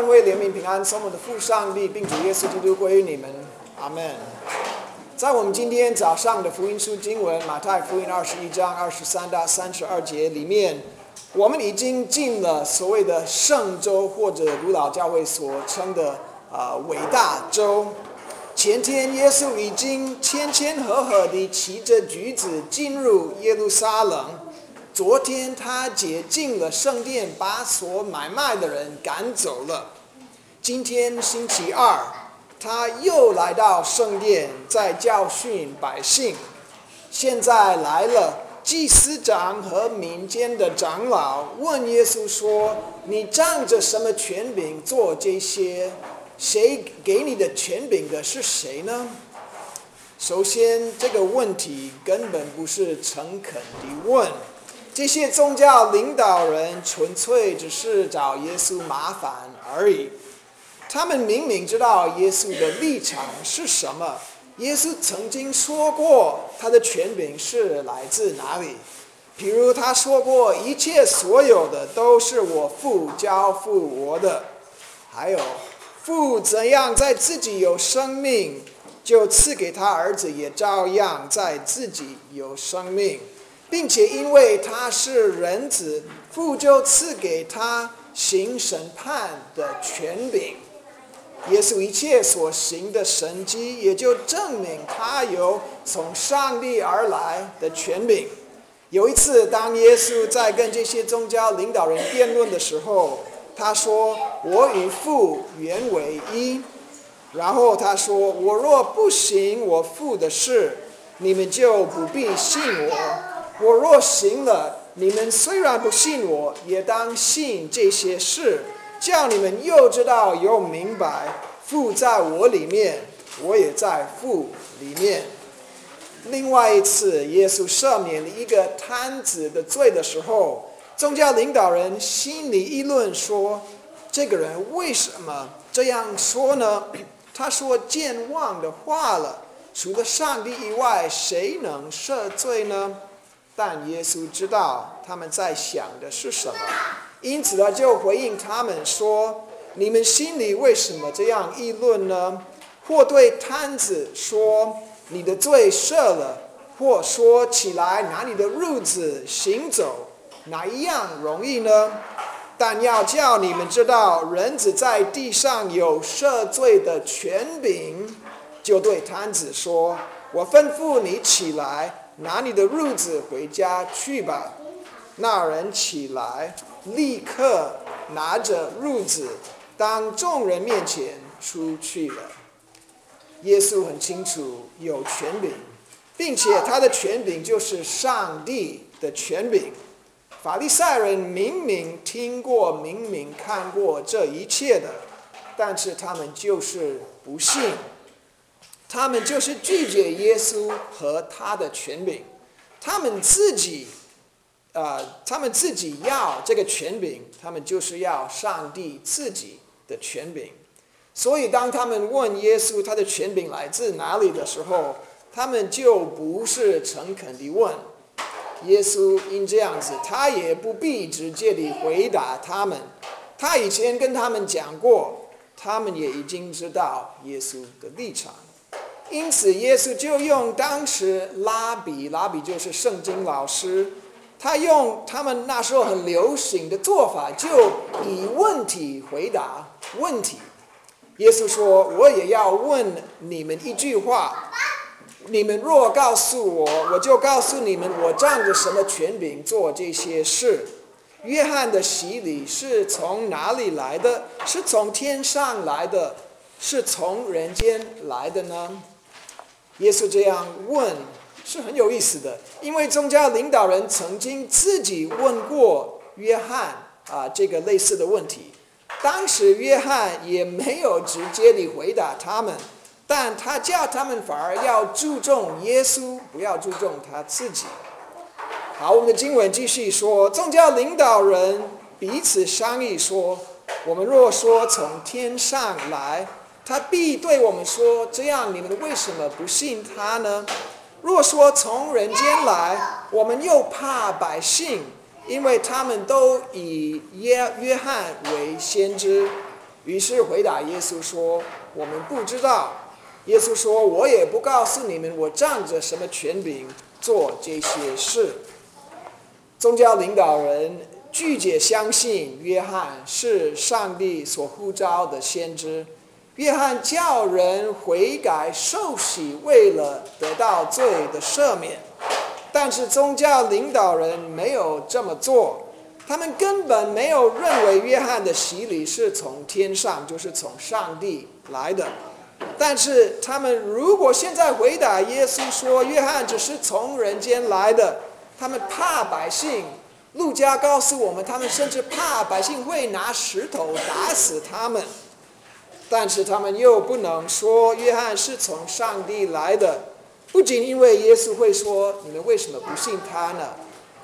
恩惠、怜悯、平安，从我的父上帝，并主耶稣基督归于你们。阿门。在我们今天早上的福音书经文，马太福音二十一章二十三到三十二节里面，我们已经进了所谓的圣周，或者古老教会所称的啊伟大周。前天耶稣已经谦谦和和地骑着驴子进入耶路撒冷。昨天他解禁了圣殿，把所买卖的人赶走了。今天星期二，他又来到圣殿，在教训百姓。现在来了祭司长和民间的长老，问耶稣说：“你仗着什么权柄做这些？谁给你的权柄的是谁呢？”首先，这个问题根本不是诚恳地问。这些宗教领导人纯粹只是找耶稣麻烦而已。他们明明知道耶稣的立场是什么。耶稣曾经说过他的权柄是来自哪里，比如他说过一切所有的都是我父交付我的，还有父怎样在自己有生命，就赐给他儿子也照样在自己有生命。并且因为他是人子，父就赐给他行审判的权柄。耶稣一切所行的神迹，也就证明他有从上帝而来的权柄。有一次，当耶稣在跟这些宗教领导人辩论的时候，他说：“我与父原为一。”然后他说：“我若不行我父的事，你们就不必信我。”我若行了，你们虽然不信我，也当信这些事，叫你们又知道又明白，父在我里面，我也在父里面。另外一次，耶稣赦免了一个摊子的罪的时候，宗教领导人心里议论说：“这个人为什么这样说呢？他说健忘的话了。除了上帝以外，谁能赦罪呢？”但耶稣知道他们在想的是什么，因此呢，就回应他们说：“你们心里为什么这样议论呢？或对摊子说你的罪赦了，或说起来拿你的褥子行走，哪一样容易呢？但要叫你们知道，人子在地上有赦罪的权柄，就对摊子说：我吩咐你起来。”拿你的褥子回家去吧。那人起来，立刻拿着褥子，当众人面前出去了。耶稣很清楚有权柄，并且他的权柄就是上帝的权柄。法利赛人明明听过、明明看过这一切的，但是他们就是不信。他们就是拒绝耶稣和他的权柄，他们自己，呃，他们自己要这个权柄，他们就是要上帝自己的权柄。所以，当他们问耶稣他的权柄来自哪里的时候，他们就不是诚恳地问。耶稣因这样子，他也不必直接地回答他们。他以前跟他们讲过，他们也已经知道耶稣的立场。因此，耶稣就用当时拉比，拉比就是圣经老师，他用他们那时候很流行的做法，就以问题回答问题。耶稣说：“我也要问你们一句话，你们若告诉我，我就告诉你们，我仗着什么权柄做这些事。约翰的洗礼是从哪里来的？是从天上来的，是从人间来的呢？”耶稣这样问是很有意思的，因为宗教领导人曾经自己问过约翰啊这个类似的问题，当时约翰也没有直接地回答他们，但他叫他们反而要注重耶稣，不要注重他自己。好，我们的经文继续说，宗教领导人彼此商议说：“我们若说从天上来。”他必对我们说：“这样你们为什么不信他呢？若说从人间来，我们又怕百姓，因为他们都以约约翰为先知。于是回答耶稣说：“我们不知道。”耶稣说：“我也不告诉你们，我仗着什么权柄做这些事。”宗教领导人拒绝相信约翰是上帝所呼召的先知。约翰叫人悔改受洗，为了得到罪的赦免。但是宗教领导人没有这么做，他们根本没有认为约翰的洗礼是从天上，就是从上帝来的。但是他们如果现在回答耶稣说约翰只是从人间来的，他们怕百姓。路加告诉我们，他们甚至怕百姓会拿石头打死他们。但是他们又不能说约翰是从上帝来的，不仅因为耶稣会说你们为什么不信他呢？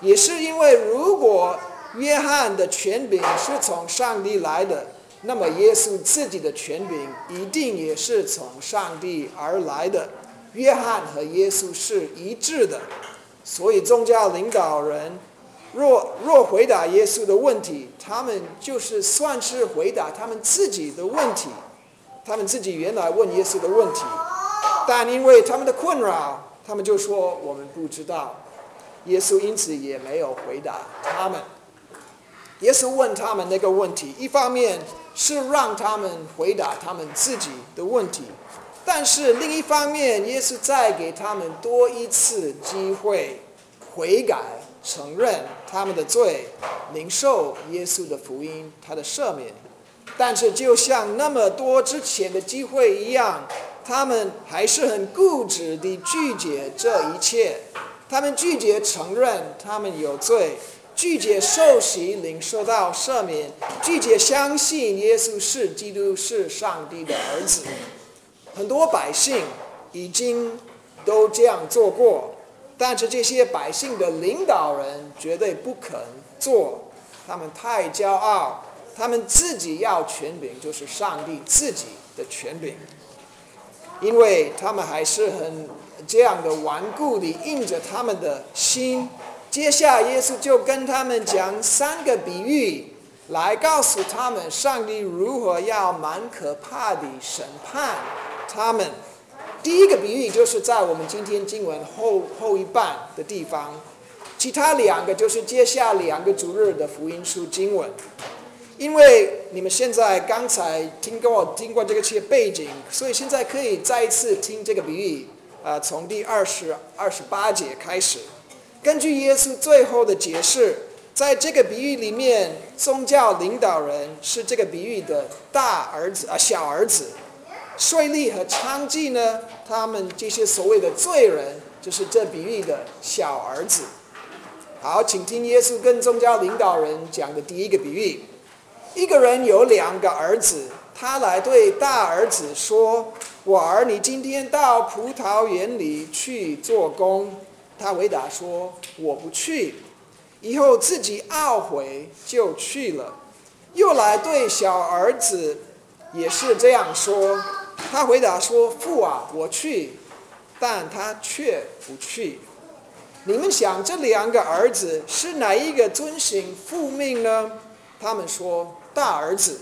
也是因为如果约翰的权柄是从上帝来的。那么，耶稣自己的权柄一定也是从上帝而来的。约翰和耶稣是一致的，所以宗教领导人若若回答耶稣的问题，他们就是算是回答他们自己的问题，他们自己原来问耶稣的问题，但因为他们的困扰，他们就说我们不知道。耶稣因此也没有回答他们。耶稣问他们那个问题，一方面。是让他们回答他们自己的问题，但是另一方面，耶稣再给他们多一次机会悔改、承认他们的罪、领受耶稣的福音、他的赦免。但是，就像那么多之前的机会一样，他们还是很固执地拒绝这一切，他们拒绝承认他们有罪。拒绝受洗领受到赦免，拒绝相信耶稣是基督是上帝的儿子。很多百姓已经都这样做过，但是这些百姓的领导人绝对不肯做，他们太骄傲，他们自己要权柄，就是上帝自己的权柄，因为他们还是很这样的顽固地硬着他们的心。接下，耶稣就跟他们讲三个比喻，来告诉他们上帝如何要蛮可怕的审判他们。第一个比喻就是在我们今天经文后后一半的地方，其他两个就是接下两个主日的福音书经文。因为你们现在刚才听过听过这个些背景，所以现在可以再一次听这个比喻，啊，从第二十二十八节开始。根据耶稣最后的解释，在这个比喻里面，宗教领导人是这个比喻的大儿子啊，小儿子；税吏和娼妓呢，他们这些所谓的罪人，就是这比喻的小儿子。好，请听耶稣跟宗教领导人讲的第一个比喻：一个人有两个儿子，他来对大儿子说：“我儿，你今天到葡萄园里去做工。”他回答说：“我不去。”以后自己懊悔，就去了。又来对小儿子也是这样说。他回答说：“父啊，我去。”但他却不去。你们想，这两个儿子是哪一个遵行父命呢？他们说：“大儿子。”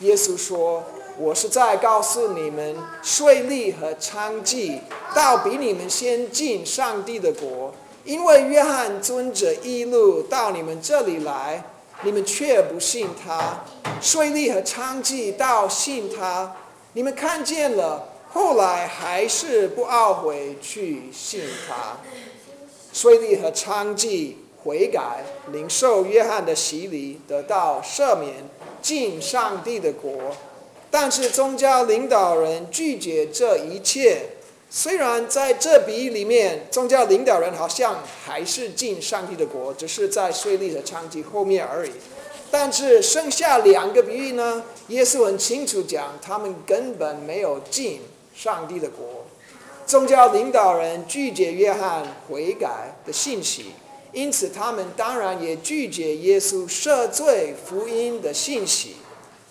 耶稣说。我是在告诉你们，税吏和娼妓，倒比你们先进上帝的国。因为约翰遵者一路到你们这里来，你们却不信他；税吏和娼妓倒信他，你们看见了，后来还是不懊悔去信他。税吏和娼妓悔改，领受约翰的洗礼，得到赦免，进上帝的国。但是宗教领导人拒绝这一切，虽然在这比喻里面，宗教领导人好像还是进上帝的国，只是在税吏的场景后面而已。但是剩下两个比喻呢？耶稣很清楚讲，他们根本没有进上帝的国。宗教领导人拒绝约翰悔改的信息，因此他们当然也拒绝耶稣赦罪福音的信息。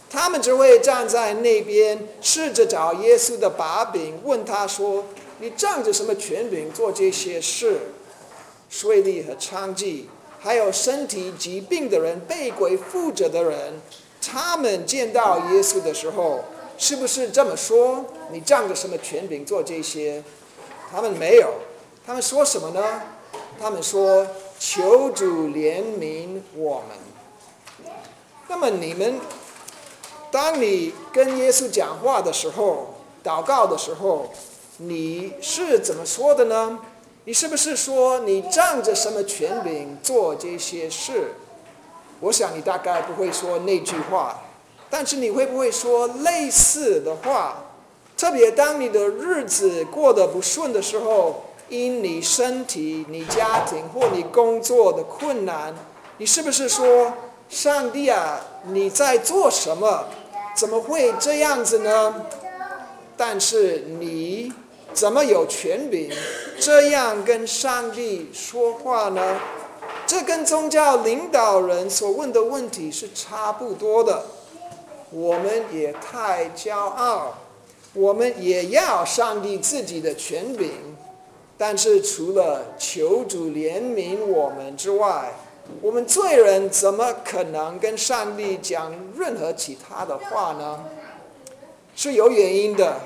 他们只会站在那边，试着找耶稣的把柄，问他说：“你仗着什么权柄做这些事？”税吏和娼妓，还有身体疾病的人、被鬼附着的人，他们见到耶稣的时候，是不是这么说？你仗着什么权柄做这些？他们没有，他们说什么呢？他们说：“求主怜悯我们。”那么你们，当你跟耶稣讲话的时候，祷告的时候，你是怎么说的呢？你是不是说你仗着什么权柄做这些事？我想你大概不会说那句话，但是你会不会说类似的话？特别当你的日子过得不顺的时候，因你身体、你家庭或你工作的困难，你是不是说：“上帝啊，你在做什么？怎么会这样子呢？”但是你怎么有权柄这样跟上帝说话呢？这跟宗教领导人所问的问题是差不多的。我们也太骄傲。我们也要上帝自己的权柄，但是除了求主怜悯我们之外，我们罪人怎么可能跟上帝讲任何其他的话呢？是有原因的，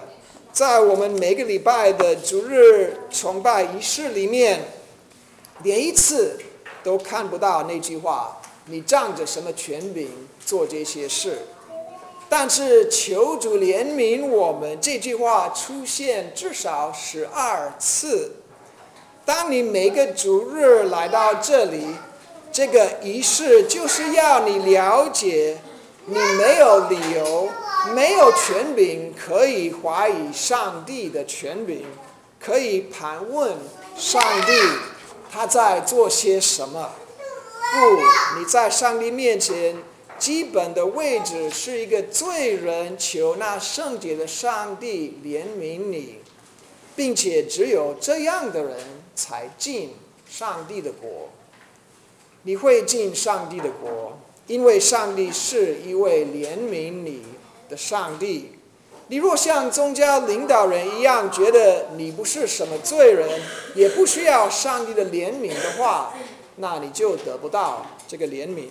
在我们每个礼拜的主日崇拜仪式里面，连一次都看不到那句话：“你仗着什么权柄做这些事？”但是求主怜悯我们这句话出现至少十二次。当你每个主日来到这里，这个仪式就是要你了解，你没有理由、没有权柄可以怀疑上帝的权柄，可以盘问上帝他在做些什么。不，你在上帝面前。基本的位置是一个罪人求那圣洁的上帝怜悯你，并且只有这样的人才进上帝的国。你会进上帝的国，因为上帝是一位怜悯你的上帝。你若像宗教领导人一样觉得你不是什么罪人，也不需要上帝的怜悯的话，那你就得不到这个怜悯。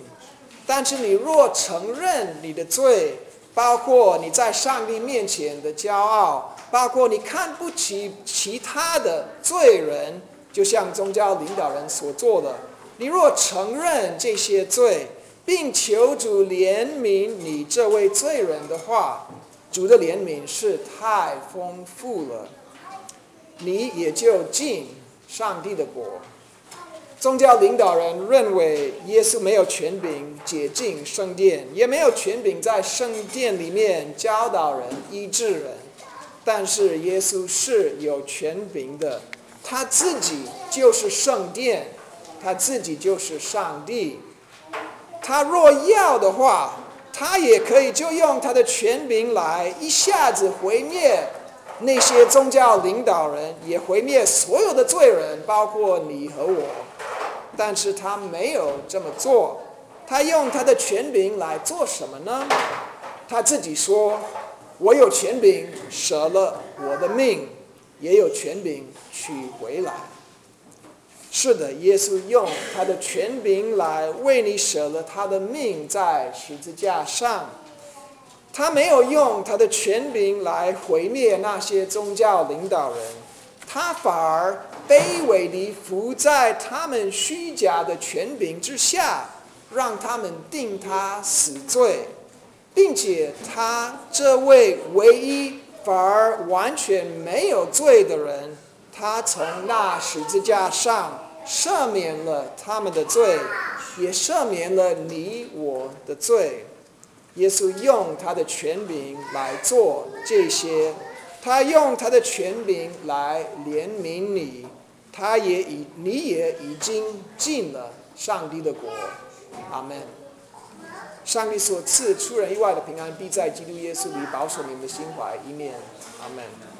但是你若承认你的罪，包括你在上帝面前的骄傲，包括你看不起其他的罪人，就像宗教领导人所做的，你若承认这些罪，并求主怜悯你这位罪人的话，主的怜悯是太丰富了，你也就进上帝的国。宗教领导人认为耶稣没有权柄解禁圣殿，也没有权柄在圣殿里面教导人、医治人。但是耶稣是有权柄的，他自己就是圣殿，他自己就是上帝。他若要的话，他也可以就用他的权柄来一下子毁灭那些宗教领导人，也毁灭所有的罪人，包括你和我。但是他没有这么做，他用他的权柄来做什么呢？他自己说：“我有权柄舍了我的命，也有权柄取回来。”是的，耶稣用他的权柄来为你舍了他的命在十字架上，他没有用他的权柄来毁灭那些宗教领导人，他反而。卑微地伏在他们虚假的权柄之下，让他们定他死罪，并且他这位唯一反而完全没有罪的人，他从那十字架上赦免了他们的罪，也赦免了你我的罪。耶稣用他的权柄来做这些，他用他的权柄来怜悯你。他也已，你也已经进了上帝的国，阿门。上帝所赐出人意外的平安，必在基督耶稣里保守你们的心怀，一面，阿门。